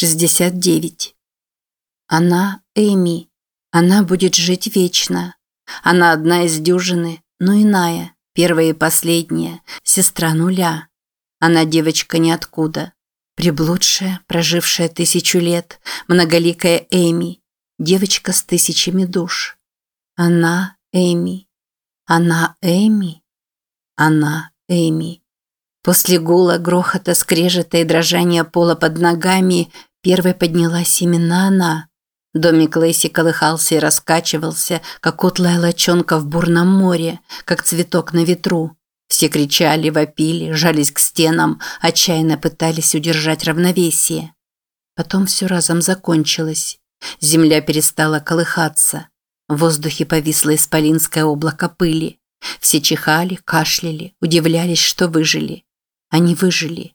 69. Она Эми. Она будет жить вечно. Она одна из дюжины, но иная, первая и последняя, сестра нуля. Она девочка ниоткуда. Приблудшая, прожившая тысячу лет, многоликая Эми. Девочка с тысячами душ. Она Эми. Она Эми. Она Эми. После гула, грохота, скрежета и дрожания пола под ногами первой поднялась именно она. Домик Лейси колыхался и раскачивался, как утлая лочонка в бурном море, как цветок на ветру. Все кричали, вопили, жались к стенам, отчаянно пытались удержать равновесие. Потом все разом закончилось. Земля перестала колыхаться. В воздухе повисло исполинское облако пыли. Все чихали, кашляли, удивлялись, что выжили. Они выжили.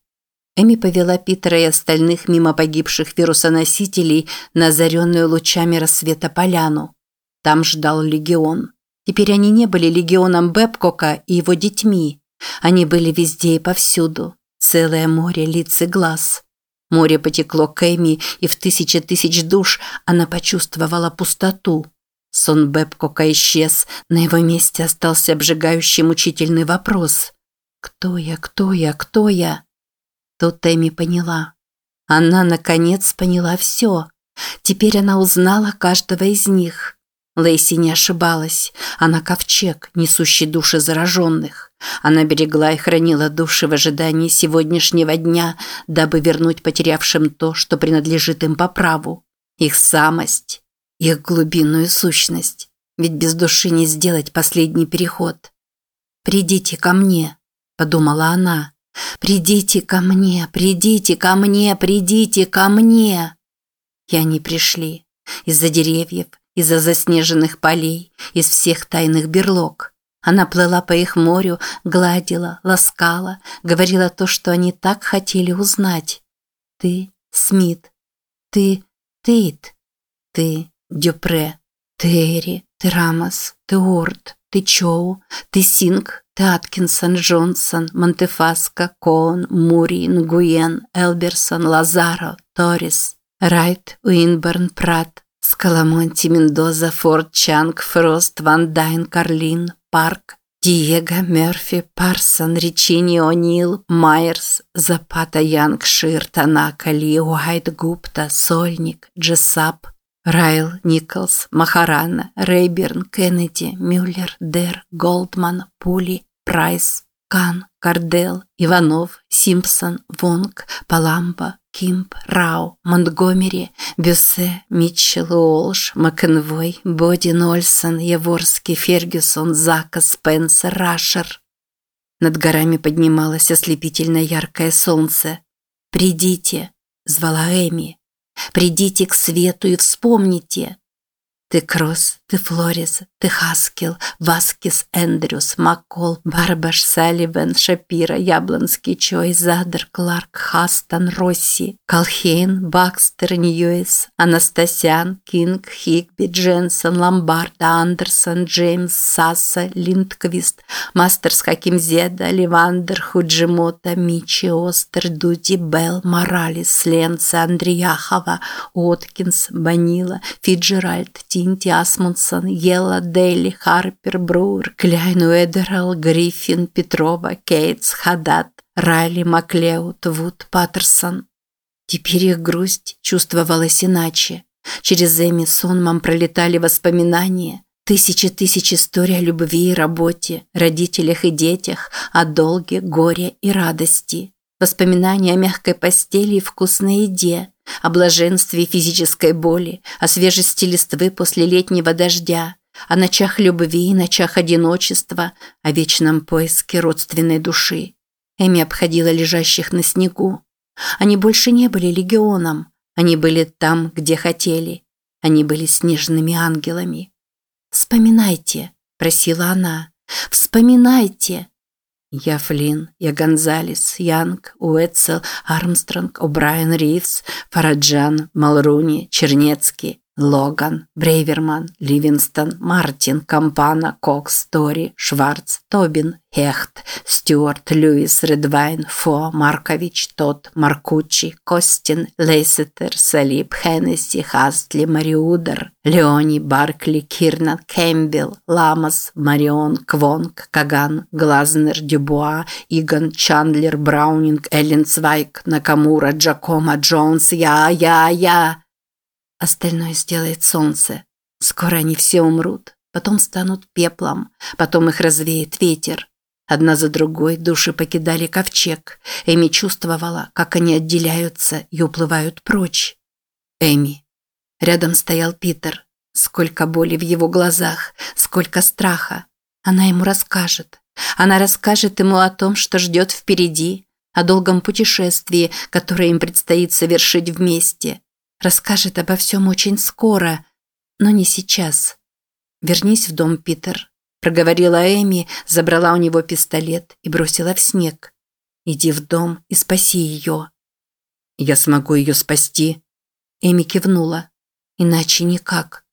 Эми повела Питера и остальных мимо погибших вирусоносителей на озаренную лучами рассвета поляну. Там ждал легион. Теперь они не были легионом Бэбкока и его детьми. Они были везде и повсюду. Целое море лиц и глаз. Море потекло к Эми, и в тысячи тысяч душ она почувствовала пустоту. Сон Бэбкока исчез, на его месте остался обжигающий мучительный вопрос. Кто я, кто я, кто я? Тут Эми поняла. Она, наконец, поняла все. Теперь она узнала каждого из них. Лейси не ошибалась. Она ковчег, несущий души зараженных. Она берегла и хранила души в ожидании сегодняшнего дня, дабы вернуть потерявшим то, что принадлежит им по праву. Их самость, их глубинную сущность. Ведь без души не сделать последний переход. «Придите ко мне», – подумала она. «Придите ко мне, придите ко мне, придите ко мне!» И они пришли. Из-за деревьев, из-за заснеженных полей, из всех тайных берлог. Она плыла по их морю, гладила, ласкала, говорила то, что они так хотели узнать. «Ты Смит. Ты Тейт. Ты Дюпре. Ты Эри. Ты Рамос. Ты Уорд. Ты Чоу. Ты Синг. Ты Аткинсон, Джонсон, Монтефаско, Коон, Мури, Нгуен, Элберсон, Лазаро, Торрес, Райт, Уинберн, Пратт, Скаламонти, Мендоза, Форд, Чанг, Фрост, Ван Дайн, Карлин, Парк, Диего, Мерфи, Парсон, Ричини, О'Нил, Майерс, Запата, Янг, Шир, Танака, Ли, Уайт, Гупта, Сольник, Джессап, Райл, Николс, Махарана, Рейберн, Кеннеди, Мюллер, Дер, Голдман, Пули, Прайс, Кан, Кардел, Иванов, Симпсон, Вонг, Паламба, Кимп, Рау, Монтгомери, Бюссе, Митчелл, Уолш, Макенвой, Бодин, Ольсон, Яворский, Фергюсон, Зака, Спенсер, Рашер. Над горами поднималось ослепительно яркое солнце. «Придите!» – звала Эми. Придите к свету и вспомните. Ты Кросс, ты Флорис, ты Хаскел, Васкис, Эндрюс, Маккол, Барбаш, Салливан, Шапира, Яблонский, Чой, Задер, Кларк, Хастон, Росси, Колхейн, Бакстер, Ньюис, Анастасян, Кинг, Хигби, Дженсон, Ломбарда, Андерсон, Джеймс, Сасса, Линдквист, Мастерс Хакимзеда, Ливандер, Худжимота, Мичи, Остер, Дути, Белл, Моралес, Ленца, Андреяхова, Откинс, Банила, Фиджеральд, Тинти, Асмунсон, Ела, Дейли, Харпер, Бруер, Кляйн, Уэдерл, Гриффин, Петрова, Кейтс, Хадат, Райли, Маклеуд, Вуд, Паттерсон. Теперь их грусть чувствовалась иначе. Через Эми сонмом пролетали воспоминания, Тысячи тысяч историй о любви и работе, родителях и детях, о долге, горе и радости. Воспоминания о мягкой постели и вкусной еде, о блаженстве физической боли, о свежести листвы после летнего дождя, о ночах любви и ночах одиночества, о вечном поиске родственной души. Эми обходила лежащих на снегу. Они больше не были легионом, они были там, где хотели. Они были снежными ангелами. «Вспоминайте», – просила она, – «вспоминайте». Я Флинн, я Гонзалес, Янг, Уэтцел, Армстронг, О'Брайен Ривз, Фараджан, Малруни, Чернецкий, Логан, Брейверман, Ливинстон, Мартин, Кампана, Кокс, Тори, Шварц, Тобин, Хехт, Стюарт, Льюис, Редвайн, Фо, Маркович, Тот, Маркучи, Костин, Лейсетер, Салип, Хеннесси, Хастли, Мариудер, Леони, Баркли, Кирнан, Кэмпбелл, Ламас, Марион, Квонг, Каган, Глазнер, Дюбуа, Иган, Чандлер, Браунинг, Эллен Цвайк, Накамура, Джакома, Джонс, я, я, я. Остальное сделает солнце. Скоро они все умрут, потом станут пеплом, потом их развеет ветер. Одна за другой души покидали ковчег. Эми чувствовала, как они отделяются и уплывают прочь. Эми. Рядом стоял Питер. Сколько боли в его глазах, сколько страха. Она ему расскажет. Она расскажет ему о том, что ждет впереди, о долгом путешествии, которое им предстоит совершить вместе – Расскажет обо всем очень скоро, но не сейчас. Вернись в дом, Питер, проговорила Эми, забрала у него пистолет и бросила в снег. Иди в дом и спаси ее. Я смогу ее спасти. Эми кивнула. Иначе никак.